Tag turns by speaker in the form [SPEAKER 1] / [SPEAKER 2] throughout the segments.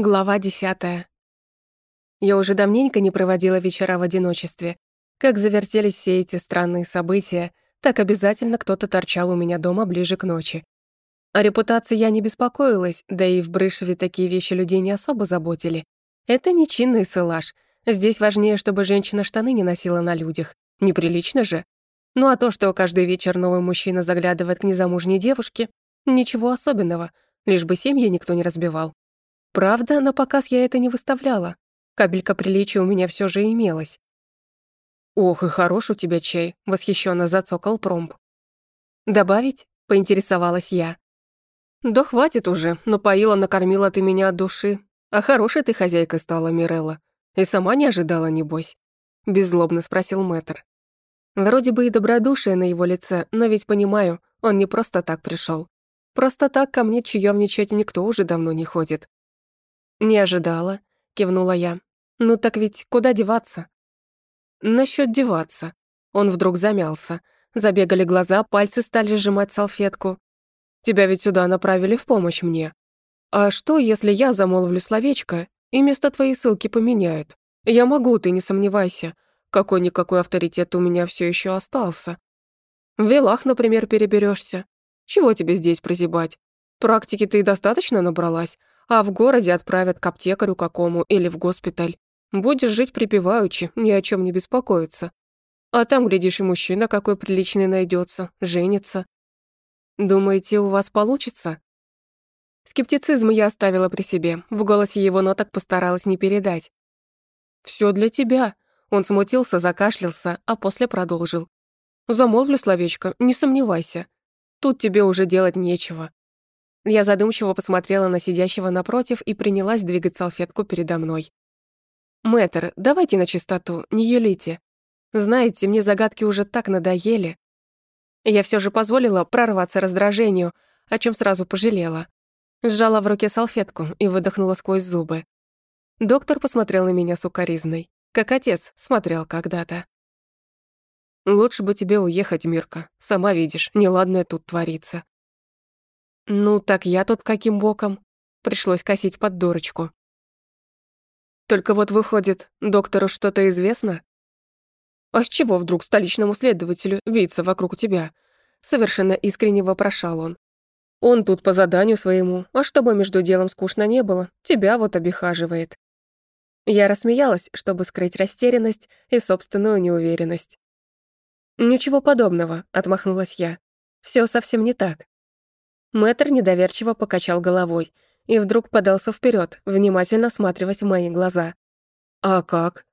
[SPEAKER 1] Глава десятая. Я уже давненько не проводила вечера в одиночестве. Как завертелись все эти странные события, так обязательно кто-то торчал у меня дома ближе к ночи. О репутации я не беспокоилась, да и в Брышеве такие вещи людей не особо заботили. Это не чинный селаж. Здесь важнее, чтобы женщина штаны не носила на людях. Неприлично же. Ну а то, что каждый вечер новый мужчина заглядывает к незамужней девушке, ничего особенного, лишь бы семьи никто не разбивал. Правда, на показ я это не выставляла. Капелька приличия у меня все же имелась. «Ох, и хорош у тебя чай», — восхищенно зацокал промб. «Добавить?» — поинтересовалась я. «Да хватит уже, напоила, накормила ты меня от души. А хорошей ты хозяйкой стала, Мирелла. И сама не ожидала, небось?» — беззлобно спросил мэтр. Вроде бы и добродушие на его лице, но ведь понимаю, он не просто так пришел. Просто так ко мне чаёвничать никто уже давно не ходит. «Не ожидала», — кивнула я. «Ну так ведь куда деваться?» «Насчёт деваться». Он вдруг замялся. Забегали глаза, пальцы стали сжимать салфетку. «Тебя ведь сюда направили в помощь мне. А что, если я замолвлю словечко, и место твоей ссылки поменяют? Я могу, ты не сомневайся. Какой-никакой авторитет у меня всё ещё остался. В Вилах, например, переберёшься. Чего тебе здесь прозябать? Практики ты достаточно набралась, а в городе отправят к аптекарю какому или в госпиталь. Будешь жить припеваючи, ни о чем не беспокоиться. А там, глядишь, и мужчина какой приличный найдется, женится. Думаете, у вас получится? Скептицизм я оставила при себе, в голосе его ноток постаралась не передать. Все для тебя». Он смутился, закашлялся, а после продолжил. «Замолвлю словечко, не сомневайся. Тут тебе уже делать нечего. Я задумчиво посмотрела на сидящего напротив и принялась двигать салфетку передо мной. «Мэтр, давайте на чистоту, не юлите. Знаете, мне загадки уже так надоели. Я все же позволила прорваться раздражению, о чем сразу пожалела. Сжала в руке салфетку и выдохнула сквозь зубы. Доктор посмотрел на меня сукоризной, как отец смотрел когда-то. «Лучше бы тебе уехать, Мирка. Сама видишь, неладное тут творится. Ну, так я тут каким боком? Пришлось косить под дурочку. Только вот выходит, доктору что-то известно? А с чего вдруг столичному следователю виться вокруг тебя? Совершенно искренне вопрошал он. Он тут по заданию своему, а чтобы между делом скучно не было, тебя вот обихаживает. Я рассмеялась, чтобы скрыть растерянность и собственную неуверенность. «Ничего подобного», — отмахнулась я. Все совсем не так. Мэтр недоверчиво покачал головой и вдруг подался вперед, внимательно осматриваясь в мои глаза. «А как?»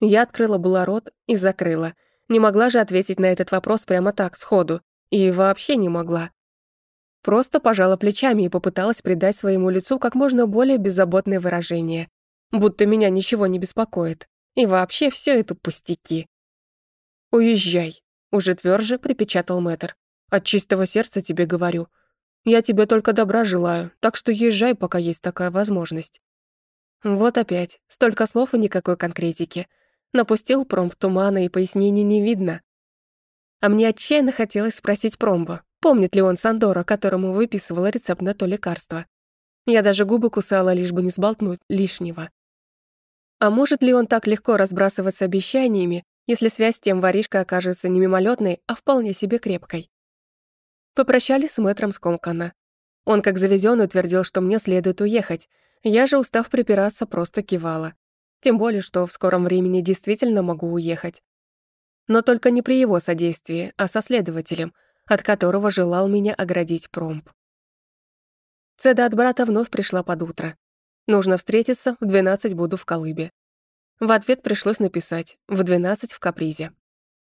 [SPEAKER 1] Я открыла было рот и закрыла. Не могла же ответить на этот вопрос прямо так, сходу. И вообще не могла. Просто пожала плечами и попыталась придать своему лицу как можно более беззаботное выражение. Будто меня ничего не беспокоит. И вообще все это пустяки. «Уезжай», — уже тверже припечатал мэтр. От чистого сердца тебе говорю. Я тебе только добра желаю, так что езжай, пока есть такая возможность». Вот опять, столько слов и никакой конкретики. Напустил промб тумана и пояснений не видно. А мне отчаянно хотелось спросить промба, помнит ли он Сандора, которому выписывала рецепт на то лекарство. Я даже губы кусала, лишь бы не сболтнуть лишнего. А может ли он так легко разбрасываться обещаниями, если связь с тем воришкой окажется не мимолетной, а вполне себе крепкой? Попрощались с мэтром скомканно. Он, как заведённый, утвердил, что мне следует уехать. Я же, устав припираться, просто кивала. Тем более, что в скором времени действительно могу уехать. Но только не при его содействии, а со следователем, от которого желал меня оградить промб. Цеда от брата вновь пришла под утро. Нужно встретиться, в 12 буду в Колыбе. В ответ пришлось написать «в 12 в Капризе».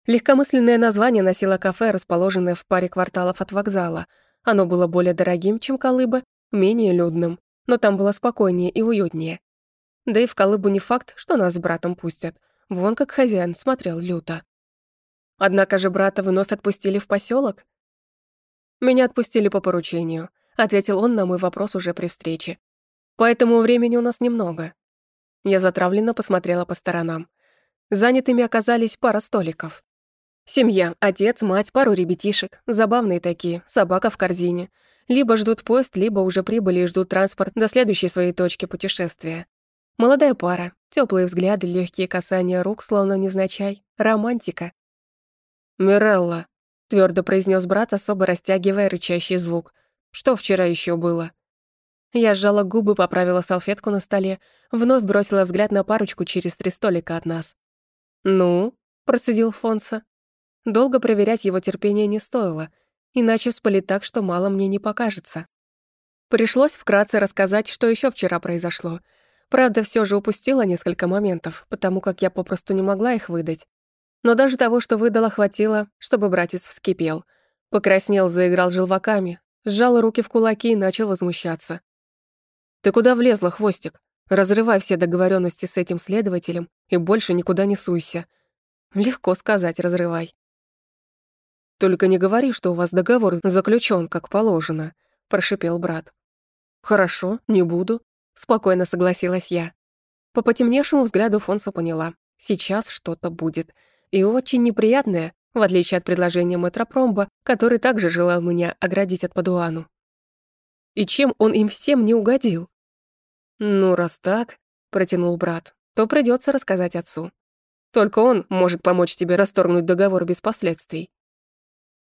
[SPEAKER 1] Легкомысленное название носило кафе, расположенное в паре кварталов от вокзала. Оно было более дорогим, чем Колыба, менее людным, но там было спокойнее и уютнее. Да и в Колыбу не факт, что нас с братом пустят. Вон как хозяин смотрел люто. Однако же брата вновь отпустили в поселок. «Меня отпустили по поручению», — ответил он на мой вопрос уже при встрече. «Поэтому времени у нас немного». Я затравленно посмотрела по сторонам. Занятыми оказались пара столиков. Семья, отец, мать, пару ребятишек, забавные такие, собака в корзине. Либо ждут поезд, либо уже прибыли и ждут транспорт до следующей своей точки путешествия. Молодая пара, теплые взгляды, легкие касания рук, словно невзначай. Романтика.
[SPEAKER 2] «Мирелла», — твердо произнес брат, особо растягивая рычащий звук. «Что вчера еще было?»
[SPEAKER 1] Я сжала губы, поправила салфетку на столе, вновь бросила взгляд на парочку через три столика от нас. «Ну?» — процедил Фонса. Долго проверять его терпение не стоило, иначе вспылит так, что мало мне не покажется. Пришлось вкратце рассказать, что еще вчера произошло. Правда, все же упустила несколько моментов, потому как я попросту не могла их выдать. Но даже того, что выдала, хватило, чтобы братец вскипел. Покраснел, заиграл желваками, сжал руки в кулаки и начал возмущаться. «Ты куда влезла, хвостик? Разрывай все договоренности с этим следователем и больше никуда не суйся». Легко сказать «разрывай».
[SPEAKER 2] «Только не говори, что у вас договор заключен, как положено», — прошипел брат.
[SPEAKER 1] «Хорошо, не буду», — спокойно согласилась я. По потемневшему взгляду Фонса поняла. Сейчас что-то будет. И очень неприятное, в отличие от предложения Метропромба, который также желал меня оградить от Падуану. И чем он им всем не угодил? «Ну, раз так», — протянул брат, то придется рассказать отцу. Только он может помочь тебе расторгнуть договор без последствий.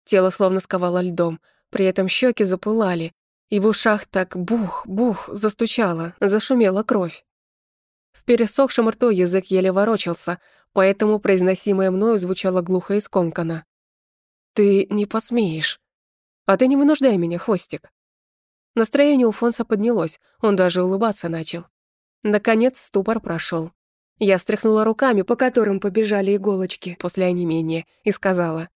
[SPEAKER 1] Тело словно сковало льдом, при этом щеки запылали, и в ушах так бух-бух застучало, зашумела кровь. В пересохшем рту язык еле ворочался, поэтому произносимое мною звучало глухо и скомканно. «Ты не посмеешь. А ты не вынуждай меня, хвостик». Настроение у Фонса поднялось, он даже улыбаться начал. Наконец ступор прошел. Я встряхнула руками, по которым побежали иголочки после онемения, и сказала,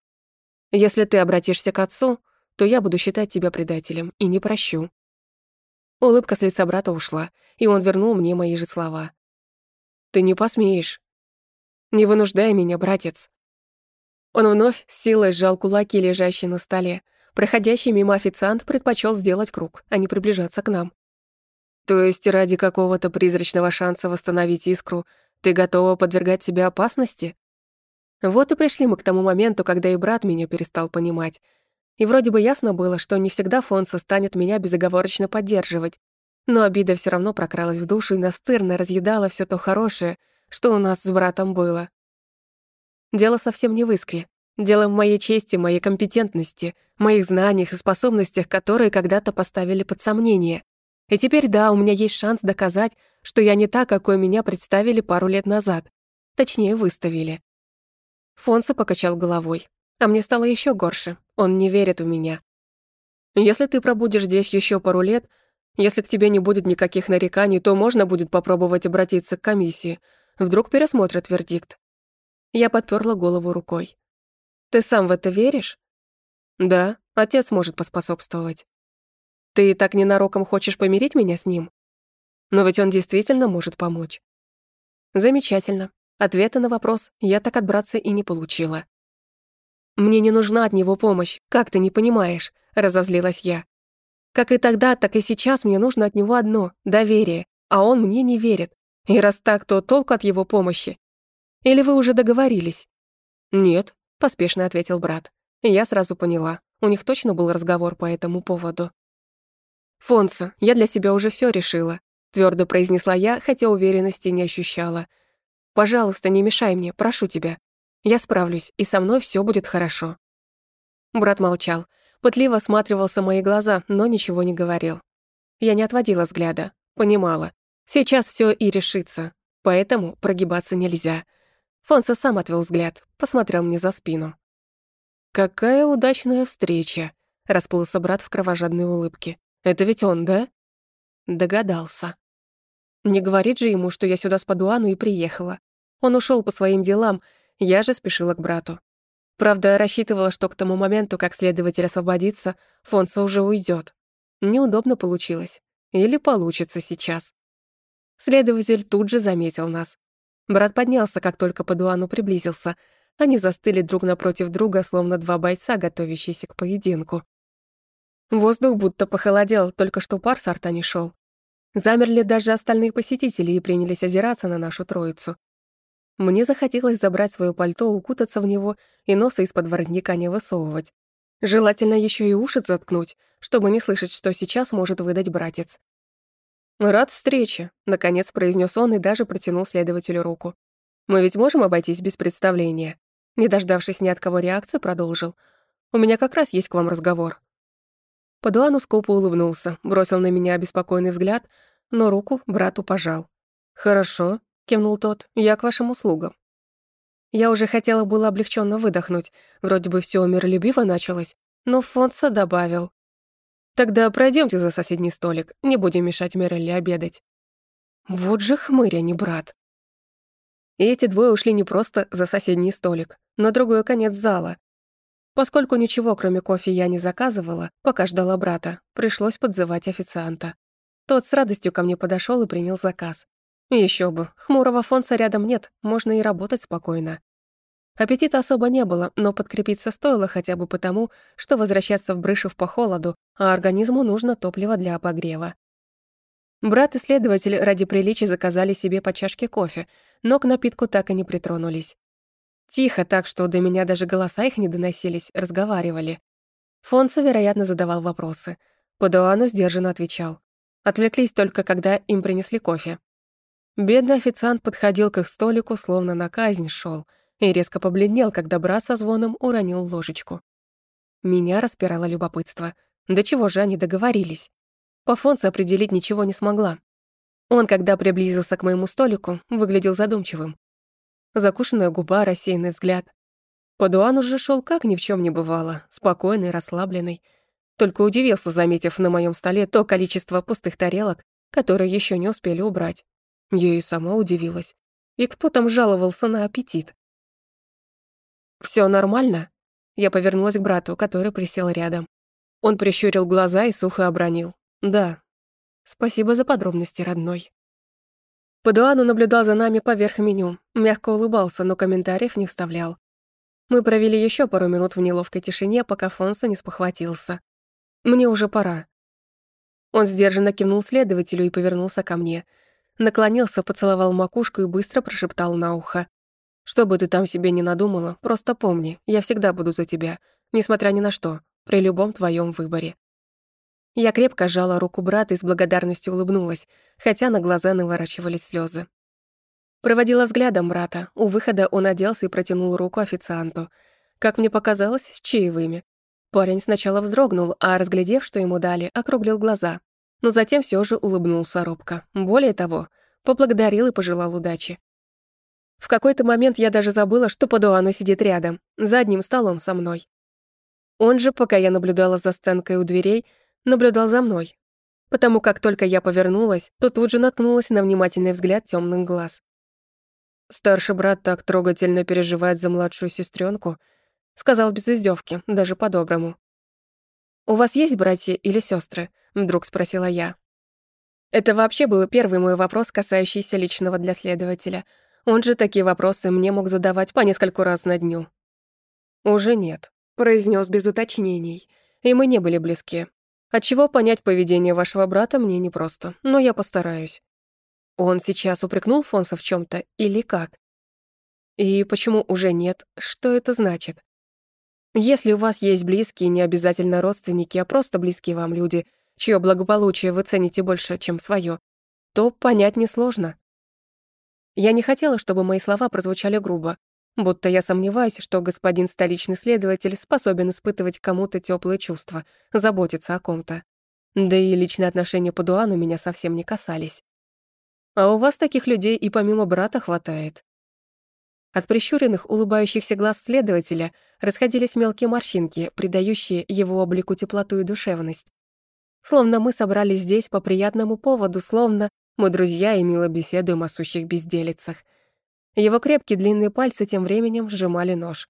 [SPEAKER 1] если ты обратишься к отцу, то я буду считать тебя предателем и не прощу». Улыбка с лица брата ушла, и он вернул мне мои же слова. «Ты не посмеешь. Не вынуждай меня, братец». Он вновь с силой сжал кулаки, лежащие на столе. Проходящий мимо официант предпочел сделать круг, а не приближаться к нам. «То есть ради какого-то призрачного шанса восстановить искру ты готова подвергать себя опасности?» Вот и пришли мы к тому моменту, когда и брат меня перестал понимать. И вроде бы ясно было, что не всегда Фонса станет меня безоговорочно поддерживать. Но обида все равно прокралась в душу и настырно разъедала все то хорошее, что у нас с братом было. Дело совсем не в искре. Дело в моей чести, моей компетентности, моих знаниях и способностях, которые когда-то поставили под сомнение. И теперь, да, у меня есть шанс доказать, что я не та, какой меня представили пару лет назад. Точнее, выставили. Фонса покачал головой. А мне стало еще горше. Он не верит в меня. Если ты пробудешь здесь еще пару лет, если к тебе не будет никаких нареканий, то можно будет попробовать обратиться к комиссии. Вдруг пересмотрят вердикт. Я подперла голову рукой. Ты сам в это веришь? Да, отец может поспособствовать. Ты так ненароком хочешь помирить меня с ним? Но ведь он действительно может помочь. Замечательно. Ответа на вопрос я так от братца и не получила. «Мне не нужна от него помощь, как ты не понимаешь?» — разозлилась я. «Как и тогда, так и сейчас мне нужно от него одно — доверие, а он мне не верит. И раз так, то толку от его помощи. Или вы уже договорились?» «Нет», — поспешно ответил брат. Я сразу поняла, у них точно был разговор по этому поводу. «Фонса, я для себя уже все решила», — твердо произнесла я, хотя уверенности не ощущала. Пожалуйста, не мешай мне, прошу тебя. Я справлюсь, и со мной все будет хорошо». Брат молчал, пытливо осматривался мои глаза, но ничего не говорил. Я не отводила взгляда, понимала. Сейчас все и решится, поэтому прогибаться нельзя. Фонса сам отвел взгляд, посмотрел мне за спину. «Какая удачная встреча!» — расплылся брат в кровожадной улыбке. «Это ведь он, да?» Догадался. Не говорит же ему, что я сюда с Падуану и приехала. Он ушел по своим делам, я же спешила к брату. Правда, рассчитывала, что к тому моменту, как следователь освободится, Фонсо уже уйдет. Неудобно получилось. Или получится сейчас. Следователь тут же заметил нас. Брат поднялся, как только Падуану приблизился. Они застыли друг напротив друга, словно два бойца, готовящиеся к поединку. Воздух будто похолодел, только что пар с рта не шел. Замерли даже остальные посетители и принялись озираться на нашу троицу. Мне захотелось забрать свое пальто, укутаться в него и носа из-под воротника не высовывать. Желательно еще и уши заткнуть, чтобы не слышать, что сейчас может выдать братец. «Рад встрече», — наконец произнес он и даже протянул следователю руку. «Мы ведь можем обойтись без представления?» Не дождавшись ни от кого реакции, продолжил. «У меня как раз есть к вам разговор». Падуану скупо улыбнулся, бросил на меня обеспокоенный взгляд, но руку брату пожал. «Хорошо», — кивнул тот, — «я к вашим услугам». Я уже хотела было облегченно выдохнуть, вроде бы все миролюбиво началось, но Фонса добавил. «Тогда пройдемте за соседний столик, не будем мешать Мирелли обедать». Вот же хмырь, а не брат. И эти двое ушли не просто за соседний столик, на другой конец зала. Поскольку ничего, кроме кофе, я не заказывала, пока ждала брата, пришлось подзывать официанта. Тот с радостью ко мне подошел и принял заказ. Еще бы, хмурого фонса рядом нет, можно и работать спокойно. Аппетита особо не было, но подкрепиться стоило хотя бы потому, что возвращаться в Брышев по холоду, а организму нужно топливо для обогрева. Брат и следователь ради приличия заказали себе по чашке кофе, но к напитку так и не притронулись. Тихо, так что до меня даже голоса их не доносились, разговаривали. Фонса, вероятно, задавал вопросы. Падуану сдержанно отвечал. Отвлеклись только, когда им принесли кофе. Бедный официант подходил к их столику, словно на казнь шел, и резко побледнел, когда брат со звоном уронил ложечку. Меня распирало любопытство. До чего же они договорились? По Фонсу определить ничего не смогла. Он, когда приблизился к моему столику, выглядел задумчивым. Закушенная губа, рассеянный взгляд. Падуан уже шел как ни в чем не бывало, спокойный, расслабленный. Только удивился, заметив на моем столе то количество пустых тарелок, которые еще не успели убрать. Я и сама удивилась. И кто там жаловался на аппетит? Все нормально?» Я повернулась к брату, который присел рядом. Он прищурил глаза и сухо обронил. «Да. Спасибо за подробности, родной». Падуану наблюдал за нами поверх меню, мягко улыбался, но комментариев не вставлял. Мы провели еще пару минут в неловкой тишине, пока Фонсо не спохватился. «Мне уже пора». Он сдержанно кивнул следователю и повернулся ко мне — наклонился, поцеловал макушку и быстро прошептал на ухо. «Что бы ты там себе не надумала, просто помни, я всегда буду за тебя, несмотря ни на что, при любом твоем выборе». Я крепко сжала руку брата и с благодарностью улыбнулась, хотя на глаза наворачивались слезы. Проводила взглядом брата. У выхода он оделся и протянул руку официанту. Как мне показалось, с чаевыми. Парень сначала вздрогнул, а, разглядев, что ему дали, округлил глаза но затем все же улыбнулся робко. Более того, поблагодарил и пожелал удачи. В какой-то момент я даже забыла, что Падуану сидит рядом, за одним столом со мной. Он же, пока я наблюдала за сценкой у дверей, наблюдал за мной. Потому как только я повернулась, то тут же наткнулась на внимательный взгляд темных глаз. Старший брат так трогательно переживает за младшую сестренку, сказал без издевки, даже по-доброму. «У вас есть братья или сестры? Вдруг спросила я. Это вообще был первый мой вопрос, касающийся личного для следователя. Он же такие вопросы мне мог задавать по нескольку раз на дню. «Уже нет», — произнес без уточнений. И мы не были близки. Отчего понять поведение вашего брата мне непросто, но я постараюсь. Он сейчас упрекнул Фонса в чем то или как? И почему уже нет? Что это значит? Если у вас есть близкие, не обязательно родственники, а просто близкие вам люди, чье благополучие вы цените больше, чем свое, то понять несложно. Я не хотела, чтобы мои слова прозвучали грубо, будто я сомневаюсь, что господин столичный следователь способен испытывать кому-то теплые чувства, заботиться о ком-то. Да и личные отношения по Дуану меня совсем не касались. А у вас таких людей и помимо брата хватает. От прищуренных, улыбающихся глаз следователя расходились мелкие морщинки, придающие его облику теплоту и душевность. Словно мы собрались здесь по приятному поводу, словно мы друзья и мило беседуем о сущих безделицах. Его крепкие длинные пальцы тем временем сжимали нож.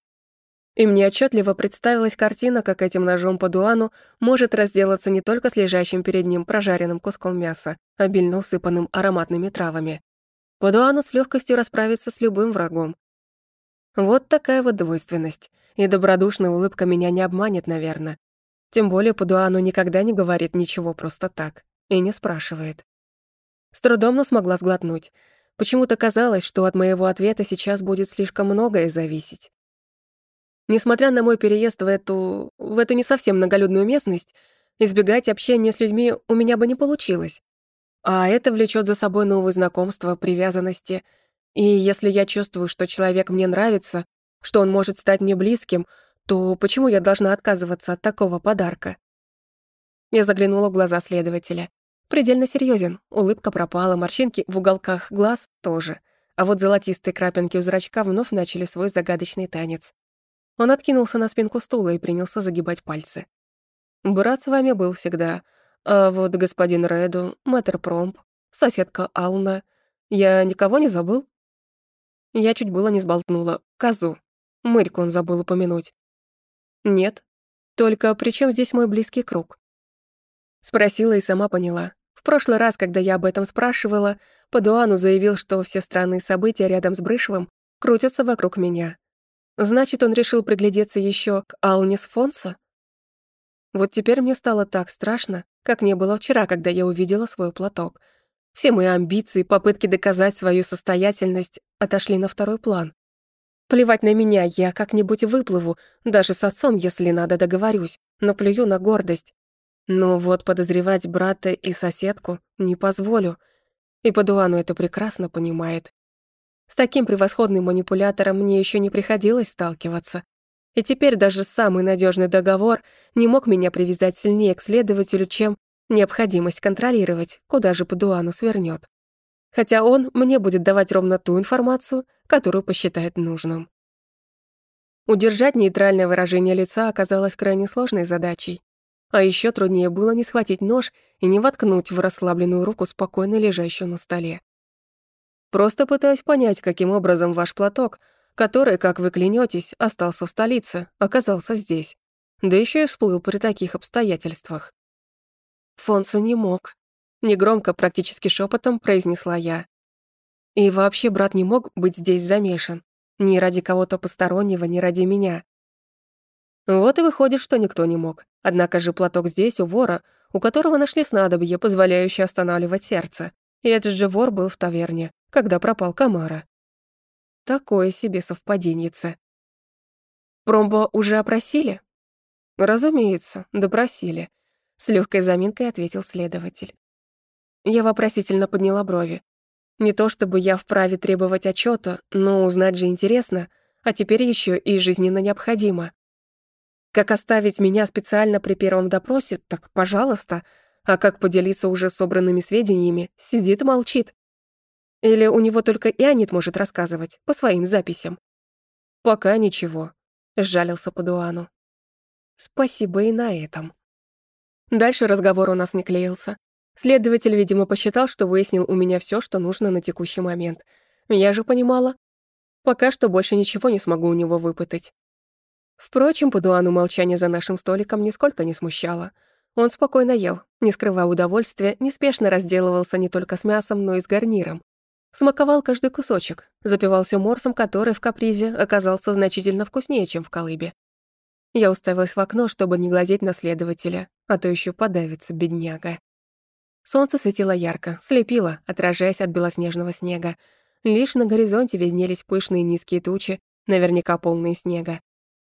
[SPEAKER 1] И мне отчетливо представилась картина, как этим ножом по дуану может разделаться не только с лежащим перед ним прожаренным куском мяса, обильно усыпанным ароматными травами. По дуану с легкостью расправиться с любым врагом. Вот такая вот двойственность. И добродушная улыбка меня не обманет, наверное. Тем более Падуану никогда не говорит ничего просто так и не спрашивает. С трудом, но смогла сглотнуть. Почему-то казалось, что от моего ответа сейчас будет слишком многое зависеть. Несмотря на мой переезд в эту... в эту не совсем многолюдную местность, избегать общения с людьми у меня бы не получилось. А это влечет за собой новые знакомства, привязанности. И если я чувствую, что человек мне нравится, что он может стать мне близким, то почему я должна отказываться от такого подарка? Я заглянула в глаза следователя. Предельно серьезен, улыбка пропала, морщинки в уголках глаз тоже. А вот золотистые крапинки у зрачка вновь начали свой загадочный танец. Он откинулся на спинку стула и принялся загибать пальцы. «Брат с вами был всегда, а вот господин Реду, мэтр Промп, соседка Ална. Я никого не забыл?» Я чуть было не сболтнула. Козу. Мырьку он забыл упомянуть. «Нет. Только при чем здесь мой близкий круг?» Спросила и сама поняла. В прошлый раз, когда я об этом спрашивала, Падуану заявил, что все странные события рядом с Брышевым крутятся вокруг меня. Значит, он решил приглядеться еще к Алнис Фонсо? Вот теперь мне стало так страшно, как не было вчера, когда я увидела свой платок. Все мои амбиции, попытки доказать свою состоятельность отошли на второй план. Плевать на меня, я как-нибудь выплыву, даже с отцом, если надо, договорюсь, но плюю на гордость. Но вот подозревать брата и соседку не позволю. И Падуану это прекрасно понимает. С таким превосходным манипулятором мне еще не приходилось сталкиваться. И теперь даже самый надежный договор не мог меня привязать сильнее к следователю, чем необходимость контролировать, куда же Падуану свернет хотя он мне будет давать ровно ту информацию, которую посчитает нужным. Удержать нейтральное выражение лица оказалось крайне сложной задачей. А еще труднее было не схватить нож и не воткнуть в расслабленную руку, спокойно лежащую на столе. Просто пытаюсь понять, каким образом ваш платок, который, как вы клянетесь, остался в столице, оказался здесь. Да еще и всплыл при таких обстоятельствах. Фонса не мог, Негромко, практически шепотом произнесла я. И вообще брат не мог быть здесь замешан. Ни ради кого-то постороннего, ни ради меня. Вот и выходит, что никто не мог. Однако же платок здесь, у вора, у которого нашли снадобье, позволяющее останавливать сердце. И этот же вор был в таверне, когда пропал Камара. Такое себе совпаденьице. Промбо уже опросили? Разумеется, допросили. С легкой заминкой ответил следователь. Я вопросительно подняла брови. Не то чтобы я вправе требовать отчета, но узнать же интересно, а теперь еще и жизненно необходимо. Как оставить меня специально при первом допросе, так пожалуйста, а как поделиться уже собранными сведениями, сидит молчит. Или у него только Ионит может рассказывать, по своим записям. Пока ничего, сжалился Падуану. Спасибо и на этом. Дальше разговор у нас не клеился. Следователь, видимо, посчитал, что выяснил у меня все, что нужно на текущий момент. Я же понимала. Пока что больше ничего не смогу у него выпытать. Впрочем, по Дуану молчание за нашим столиком нисколько не смущало. Он спокойно ел, не скрывая удовольствия, неспешно разделывался не только с мясом, но и с гарниром. Смаковал каждый кусочек, запивал все морсом, который в капризе оказался значительно вкуснее, чем в колыбе. Я уставилась в окно, чтобы не глазеть на следователя, а то еще подавится бедняга. Солнце светило ярко, слепило, отражаясь от белоснежного снега. Лишь на горизонте виднелись пышные низкие тучи, наверняка полные снега.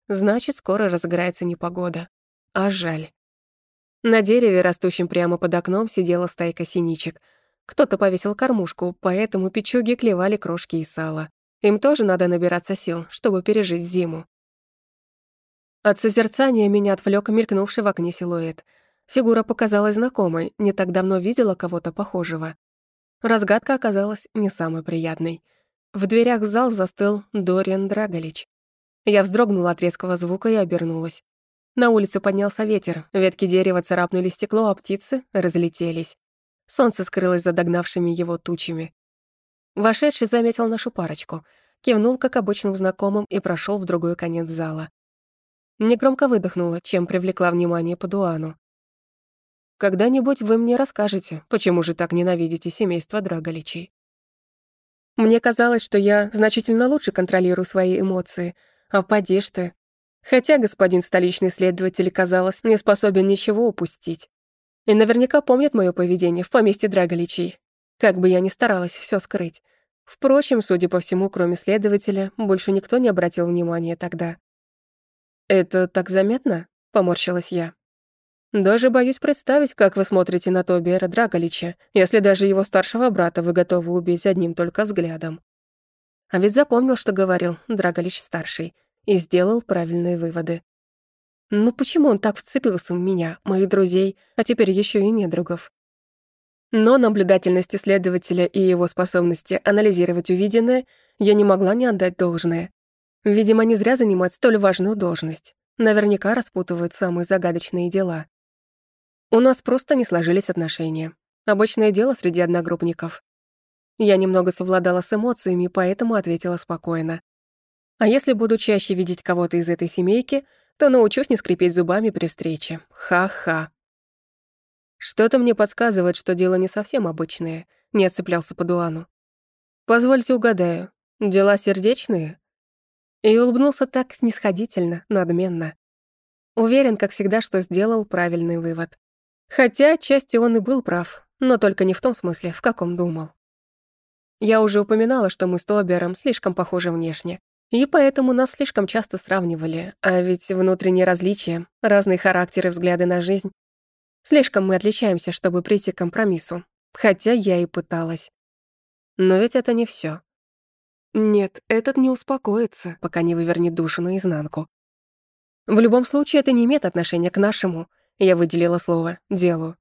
[SPEAKER 1] Значит, скоро разыграется непогода. А жаль. На дереве, растущем прямо под окном, сидела стайка синичек. Кто-то повесил кормушку, поэтому печуги клевали крошки и сало. Им тоже надо набираться сил, чтобы пережить зиму. От созерцания меня отвлек мелькнувший в окне силуэт — Фигура показалась знакомой, не так давно видела кого-то похожего. Разгадка оказалась не самой приятной. В дверях в зал застыл Дориан Драголич. Я вздрогнула от резкого звука и обернулась. На улицу поднялся ветер, ветки дерева царапнули стекло, а птицы разлетелись. Солнце скрылось за догнавшими его тучами. Вошедший заметил нашу парочку, кивнул как обычным знакомым и прошел в другой конец зала. Негромко выдохнула, чем привлекла внимание Падуану. Когда-нибудь вы мне расскажете, почему же так ненавидите семейство Драголичей. Мне казалось, что я значительно лучше контролирую свои эмоции, а поди ж ты. Хотя господин столичный следователь, казалось, не способен ничего упустить. И наверняка помнит мое поведение в поместье Драголичей, как бы я ни старалась все скрыть. Впрочем, судя по всему, кроме следователя, больше никто не обратил внимания тогда. «Это так заметно?» — поморщилась я. «Даже боюсь представить, как вы смотрите на Тобиера Драголича, если даже его старшего брата вы готовы убить одним только взглядом». А ведь запомнил, что говорил Драголич-старший, и сделал правильные выводы. Ну почему он так вцепился в меня, моих друзей, а теперь еще и недругов? Но наблюдательность исследователя и его способности анализировать увиденное я не могла не отдать должное. Видимо, не зря занимать столь важную должность. Наверняка распутывают самые загадочные дела. У нас просто не сложились отношения. Обычное дело среди одногруппников. Я немного совладала с эмоциями, поэтому ответила спокойно. А если буду чаще видеть кого-то из этой семейки, то научусь не скрипеть зубами при встрече. Ха-ха. Что-то мне подсказывает, что дело не совсем обычное, не отцеплялся по дуану. Позвольте угадаю, дела сердечные? И улыбнулся так снисходительно, надменно. Уверен, как всегда, что сделал правильный вывод. Хотя отчасти он и был прав, но только не в том смысле, в каком думал. Я уже упоминала, что мы с Тобером слишком похожи внешне, и поэтому нас слишком часто сравнивали, а ведь внутренние различия, разные характеры, взгляды на жизнь. Слишком мы отличаемся, чтобы прийти к компромиссу, хотя я и пыталась. Но ведь это не все. Нет, этот не успокоится, пока не вывернет душу наизнанку. В любом случае, это не имеет отношения к нашему, я выделила слово, делу.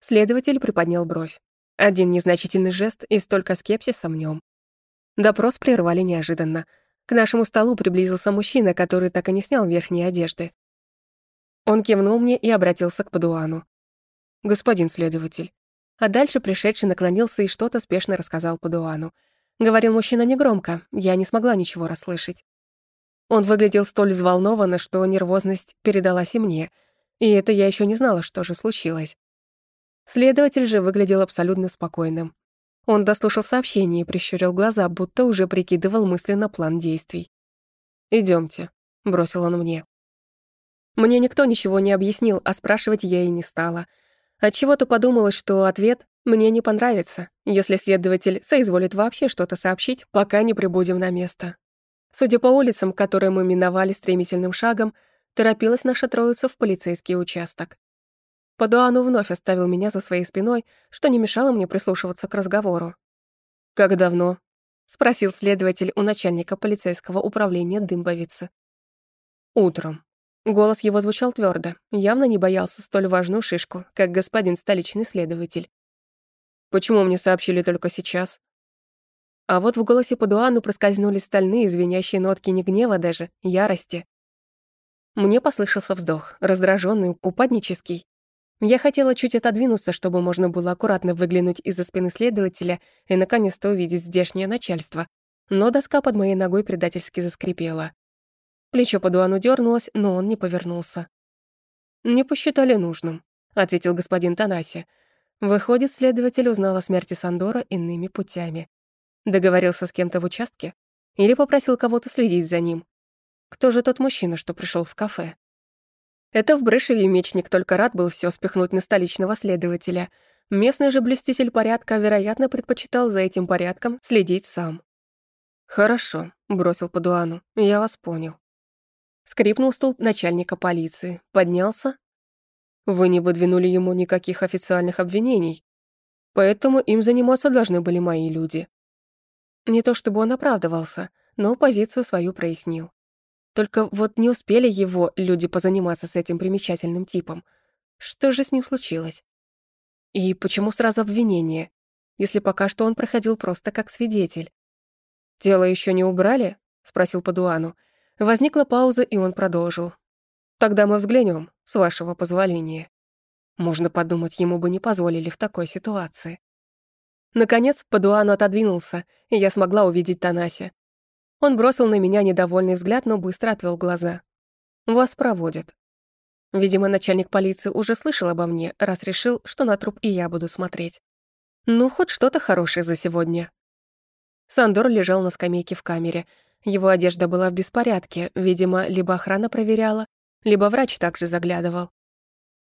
[SPEAKER 1] Следователь приподнял бровь. Один незначительный жест и столько скепсиса в нем. Допрос прервали неожиданно — к нашему столу приблизился мужчина, который так и не снял верхние одежды. Он кивнул мне и обратился к Падуану. «Господин следователь». А дальше пришедший наклонился и что-то спешно рассказал Падуану. Говорил мужчина негромко, я не смогла ничего расслышать. Он выглядел столь взволнованно, что нервозность передалась и мне, и это я еще не знала, что же случилось. Следователь же выглядел абсолютно спокойным. Он дослушал сообщение и прищурил глаза, будто уже прикидывал мысленно план действий. Идемте, бросил он мне. Мне никто ничего не объяснил, а спрашивать я и не стала. Отчего-то подумалось, что ответ мне не понравится, если следователь соизволит вообще что-то сообщить, пока не прибудем на место. Судя по улицам, которые мы миновали стремительным шагом, торопилась наша троица в полицейский участок. Падуану вновь оставил меня за своей спиной, что не мешало мне прислушиваться к разговору. «Как давно?» — спросил следователь у начальника полицейского управления Дымбовицы. «Утром». Голос его звучал твердо, явно не боялся столь важную шишку, как господин столичный следователь. «Почему мне сообщили только сейчас?» А вот в голосе Падуану проскользнули стальные, звенящие нотки не гнева даже, ярости. Мне послышался вздох, раздраженный, упаднический, я хотела чуть отодвинуться, чтобы можно было аккуратно выглянуть из-за спины следователя и наконец-то увидеть здешнее начальство, но доска под моей ногой предательски заскрипела. Плечо по дуану дернулось, но он не повернулся. «Не посчитали нужным», — ответил господин Танаси. Выходит, следователь узнал о смерти Сандора иными путями. Договорился с кем-то в участке? Или попросил кого-то следить за ним? Кто же тот мужчина, что пришел в кафе? Это в Брышеве мечник только рад был все спихнуть на столичного следователя. Местный же блюститель порядка, вероятно, предпочитал за этим порядком следить сам. «Хорошо», — бросил Падуану, — «я вас понял». Скрипнул стул начальника полиции, поднялся. «Вы не выдвинули ему никаких официальных обвинений, поэтому им заниматься должны были мои люди». Не то чтобы он оправдывался, но позицию свою прояснил. Только вот не успели его люди позаниматься с этим примечательным типом. Что же с ним случилось? И почему сразу обвинение, если пока что он проходил просто как свидетель? «Тело еще не убрали?» — спросил Падуану. Возникла пауза, и он продолжил. «Тогда мы взглянем, с вашего позволения». Можно подумать, ему бы не позволили в такой ситуации. Наконец, Падуану отодвинулся, и я смогла увидеть Танаси. Он бросил на меня недовольный взгляд, но быстро отвел глаза. «Вас проводят». Видимо, начальник полиции уже слышал обо мне, раз решил, что на труп и я буду смотреть. Ну, хоть что-то хорошее за сегодня. Сандор лежал на скамейке в камере. Его одежда была в беспорядке, видимо, либо охрана проверяла, либо врач также заглядывал.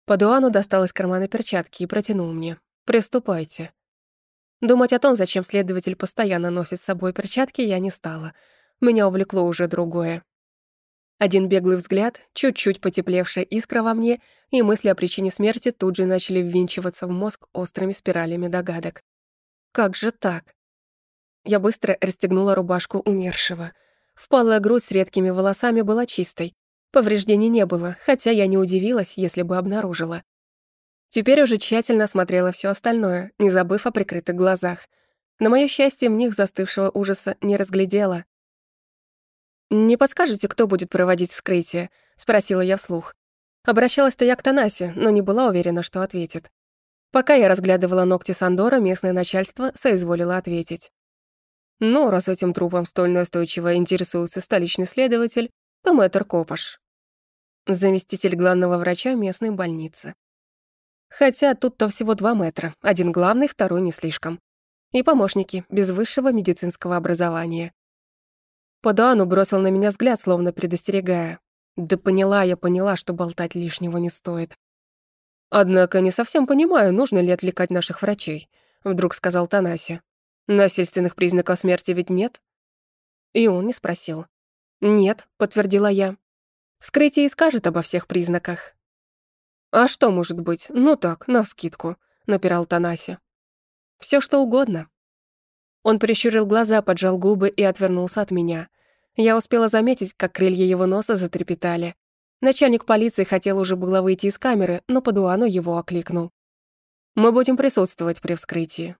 [SPEAKER 1] Падуану достал из кармана перчатки и протянул мне. «Приступайте». Думать о том, зачем следователь постоянно носит с собой перчатки, я не стала — меня увлекло уже другое. Один беглый взгляд, чуть-чуть потеплевшая искра во мне, и мысли о причине смерти тут же начали ввинчиваться в мозг острыми спиралями догадок. Как же так? Я быстро расстегнула рубашку умершего. Впалая грудь с редкими волосами была чистой. Повреждений не было, хотя я не удивилась, если бы обнаружила. Теперь уже тщательно осмотрела все остальное, не забыв о прикрытых глазах. На моё счастье, в них застывшего ужаса не разглядела. «Не подскажете, кто будет проводить вскрытие?» — спросила я вслух. Обращалась-то я к Танасе, но не была уверена, что ответит. Пока я разглядывала ногти Сандора, местное начальство соизволило ответить. Но раз этим трупом столь настойчиво интересуется столичный следователь, то мэтр Копаш. Заместитель главного врача местной больницы. Хотя тут-то всего два метра, один главный, второй не слишком. И помощники, без высшего медицинского образования. Падуану бросил на меня взгляд, словно предостерегая. Да поняла я, поняла, что болтать лишнего не стоит. «Однако не совсем понимаю, нужно ли отвлекать наших врачей», — вдруг сказал Танаси. «Насильственных признаков смерти ведь нет?» И он не спросил. «Нет», — подтвердила я. «Вскрытие и скажет обо всех признаках». «А что может быть? Ну так, навскидку», — напирал Танаси. Все что угодно». Он прищурил глаза, поджал губы и отвернулся от меня. Я успела заметить, как крылья его носа затрепетали. Начальник полиции хотел уже было выйти из камеры, но Падуану его окликнул. «Мы будем присутствовать при вскрытии».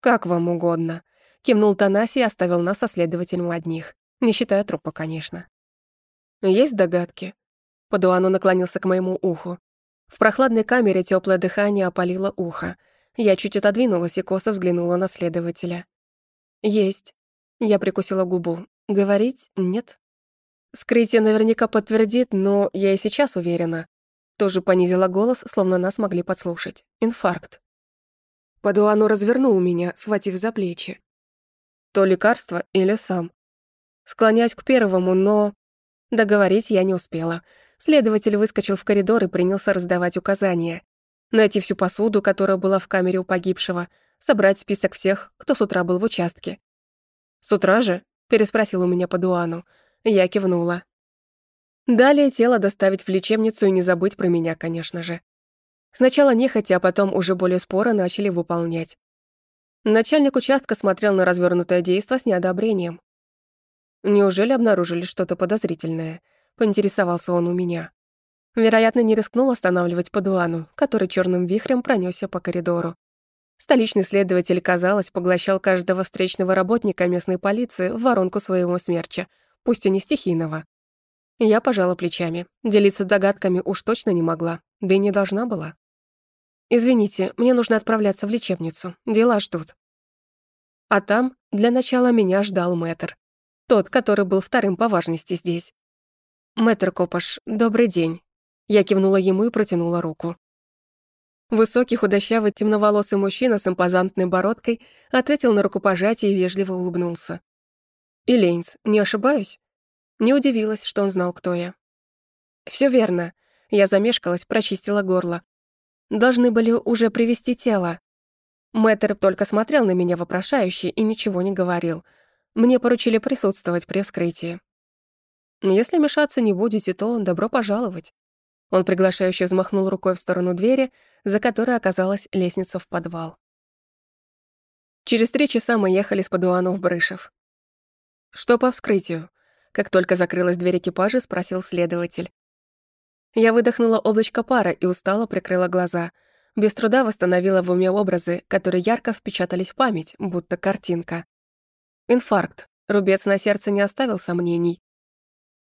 [SPEAKER 1] «Как вам угодно», — кивнул Танаси и оставил нас со следователем одних, не считая трупа, конечно. «Есть догадки?» Падуану наклонился к моему уху. В прохладной камере теплое дыхание опалило ухо. Я чуть отодвинулась и косо взглянула на следователя. «Есть». Я прикусила губу. Говорить нет. Вскрытие наверняка подтвердит, но я и сейчас уверена. Тоже понизила голос, словно нас могли подслушать. Инфаркт. Падуану развернул меня, схватив за плечи. То лекарство или сам. Склоняюсь к первому, но... Договорить я не успела. Следователь выскочил в коридор и принялся раздавать указания. Найти всю посуду, которая была в камере у погибшего, собрать список всех, кто с утра был в участке. «С утра же?» переспросил у меня по дуану. Я кивнула. Далее тело доставить в лечебницу и не забыть про меня, конечно же. Сначала нехотя, а потом уже более споро начали выполнять. Начальник участка смотрел на развернутое действо с неодобрением. Неужели обнаружили что-то подозрительное? Поинтересовался он у меня. Вероятно, не рискнул останавливать Падуану, который черным вихрем пронесся по коридору. Столичный следователь, казалось, поглощал каждого встречного работника местной полиции в воронку своего смерча, пусть и не стихийного. Я пожала плечами. Делиться догадками уж точно не могла, да и не должна была. «Извините, мне нужно отправляться в лечебницу. Дела ждут». А там для начала меня ждал мэтр. Тот, который был вторым по важности здесь. «Мэтр Копаш, добрый день». Я кивнула ему и протянула руку. Высокий, худощавый, темноволосый мужчина с импозантной бородкой ответил на рукопожатие и вежливо улыбнулся. «Илейнс, не ошибаюсь?» Не удивилась, что он знал, кто я. Все верно. Я замешкалась, прочистила горло. Должны были уже привести тело. Мэтр только смотрел на меня вопрошающе и ничего не говорил. Мне поручили присутствовать при вскрытии. Если мешаться не будете, то добро пожаловать. Он приглашающе взмахнул рукой в сторону двери, за которой оказалась лестница в подвал. Через три часа мы ехали с Падуану в Брышев. «Что по вскрытию?» Как только закрылась дверь экипажа, спросил следователь. Я выдохнула облачко пара и устало прикрыла глаза. Без труда восстановила в уме образы, которые ярко впечатались в память, будто картинка. Инфаркт. Рубец на сердце не оставил сомнений.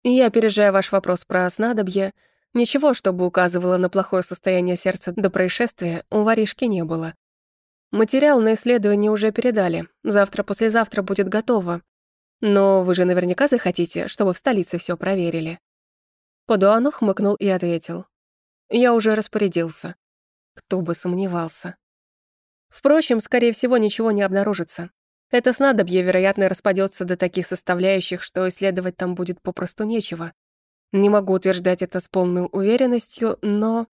[SPEAKER 1] я, опережая ваш вопрос про снадобье, Ничего, чтобы указывало на плохое состояние сердца до происшествия, у воришки не было. Материал на исследование уже передали. Завтра-послезавтра будет готово. Но вы же наверняка захотите, чтобы в столице все проверили. Подуану хмыкнул и ответил. Я уже распорядился. Кто бы сомневался. Впрочем, скорее всего, ничего не обнаружится. Это снадобье, вероятно, распадется до таких составляющих, что исследовать там будет попросту нечего. Не могу утверждать это с полной уверенностью, но...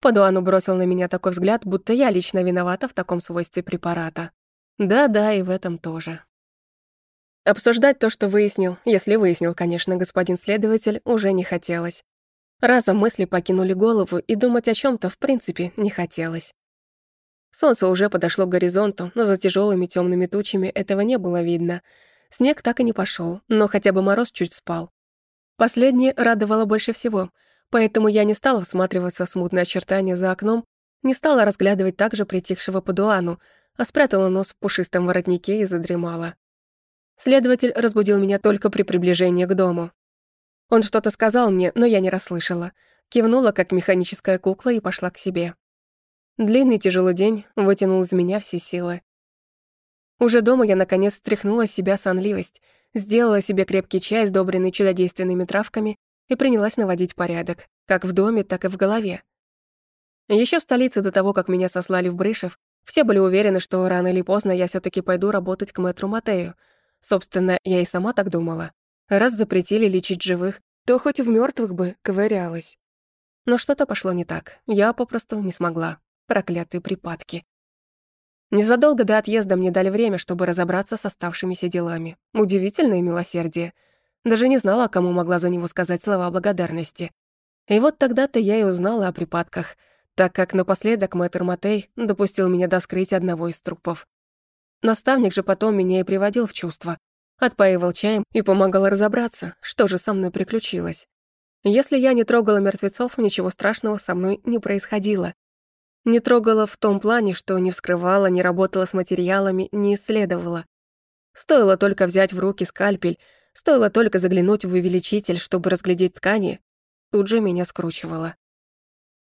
[SPEAKER 1] Падуану бросил на меня такой взгляд, будто я лично виновата в таком свойстве препарата. Да-да, и в этом тоже. Обсуждать то, что выяснил, если выяснил, конечно, господин следователь, уже не хотелось. Разом мысли покинули голову, и думать о чем то в принципе, не хотелось. Солнце уже подошло к горизонту, но за тяжелыми темными тучами этого не было видно. Снег так и не пошел, но хотя бы мороз чуть спал. Последнее радовало больше всего, поэтому я не стала всматриваться в смутные очертания за окном, не стала разглядывать также притихшего Падуану, а спрятала нос в пушистом воротнике и задремала. Следователь разбудил меня только при приближении к дому. Он что-то сказал мне, но я не расслышала. Кивнула, как механическая кукла, и пошла к себе. Длинный тяжелый день вытянул из меня все силы. Уже дома я наконец стряхнула с себя сонливость, сделала себе крепкий чай, сдобренный чудодейственными травками, и принялась наводить порядок, как в доме, так и в голове. Еще в столице до того, как меня сослали в Брышев, все были уверены, что рано или поздно я все таки пойду работать к мэтру Матею, Собственно, я и сама так думала. Раз запретили лечить живых, то хоть в мертвых бы ковырялась. Но что-то пошло не так. Я попросту не смогла. Проклятые припадки. Незадолго до отъезда мне дали время, чтобы разобраться с оставшимися делами. Удивительное милосердие. Даже не знала, кому могла за него сказать слова благодарности. И вот тогда-то я и узнала о припадках, так как напоследок мэтр Матей допустил меня до вскрытия одного из трупов. Наставник же потом меня и приводил в чувство. Отпаивал чаем и помогал разобраться, что же со мной приключилось. Если я не трогала мертвецов, ничего страшного со мной не происходило. Не трогала в том плане, что не вскрывала, не работала с материалами, не исследовала. Стоило только взять в руки скальпель, стоило только заглянуть в увеличитель, чтобы разглядеть ткани, тут же меня скручивало.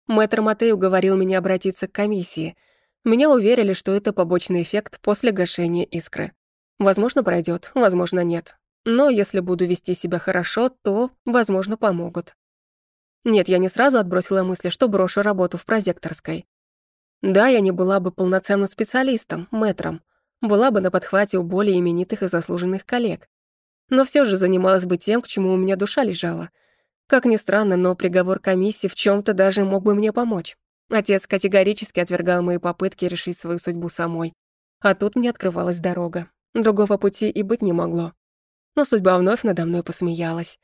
[SPEAKER 1] Мэтр Матей уговорил меня обратиться к комиссии — меня уверили, что это побочный эффект после гашения искры. Возможно, пройдет, возможно, нет. Но если буду вести себя хорошо, то, возможно, помогут. Нет, я не сразу отбросила мысли, что брошу работу в прозекторской. Да, я не была бы полноценным специалистом, мэтром, была бы на подхвате у более именитых и заслуженных коллег. Но все же занималась бы тем, к чему у меня душа лежала. Как ни странно, но приговор комиссии в чем то даже мог бы мне помочь. Отец категорически отвергал мои попытки решить свою судьбу самой. А тут мне открывалась дорога. Другого пути и быть не могло. Но судьба вновь надо мной посмеялась.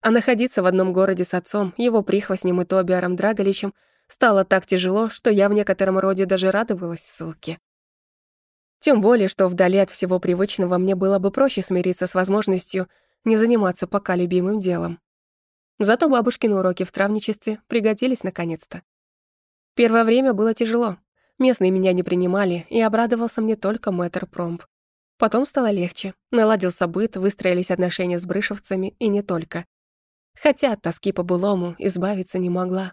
[SPEAKER 1] А находиться в одном городе с отцом, его прихвостнем и Тобиаром Драголичем стало так тяжело, что я в некотором роде даже радовалась ссылке. Тем более, что вдали от всего привычного мне было бы проще смириться с возможностью не заниматься пока любимым делом. Зато бабушкины уроки в травничестве пригодились наконец-то. Первое время было тяжело. Местные меня не принимали, и обрадовался мне только мэтр Промб. Потом стало легче. Наладился быт, выстроились отношения с брышевцами, и не только. Хотя от тоски по былому избавиться не могла.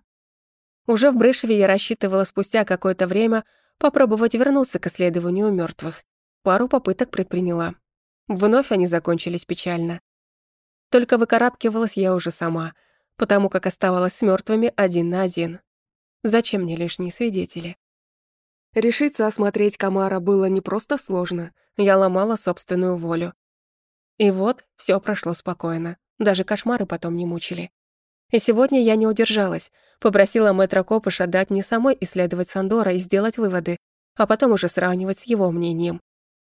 [SPEAKER 1] Уже в Брышеве я рассчитывала спустя какое-то время попробовать вернуться к исследованию мертвых. Пару попыток предприняла. Вновь они закончились печально. Только выкарабкивалась я уже сама, потому как оставалась с мертвыми один на один. Зачем мне лишние свидетели? Решиться осмотреть Камара было не просто сложно, я ломала собственную волю. И вот все прошло спокойно, даже кошмары потом не мучили. И сегодня я не удержалась, попросила мэтра Копыша дать мне самой исследовать Сандора и сделать выводы, а потом уже сравнивать с его мнением.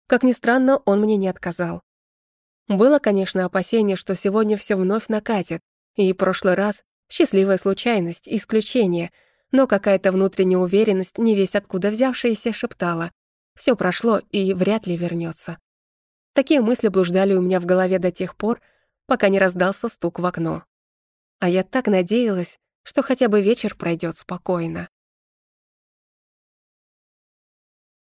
[SPEAKER 1] Как ни странно, он мне не отказал. Было, конечно, опасение, что сегодня все вновь накатит, и прошлый раз — счастливая случайность, исключение — но какая-то внутренняя уверенность, не весь откуда взявшаяся, шептала. Все прошло и вряд ли вернется. Такие мысли блуждали у меня в голове до тех пор, пока не раздался стук в окно. А я так надеялась, что хотя бы вечер пройдет спокойно.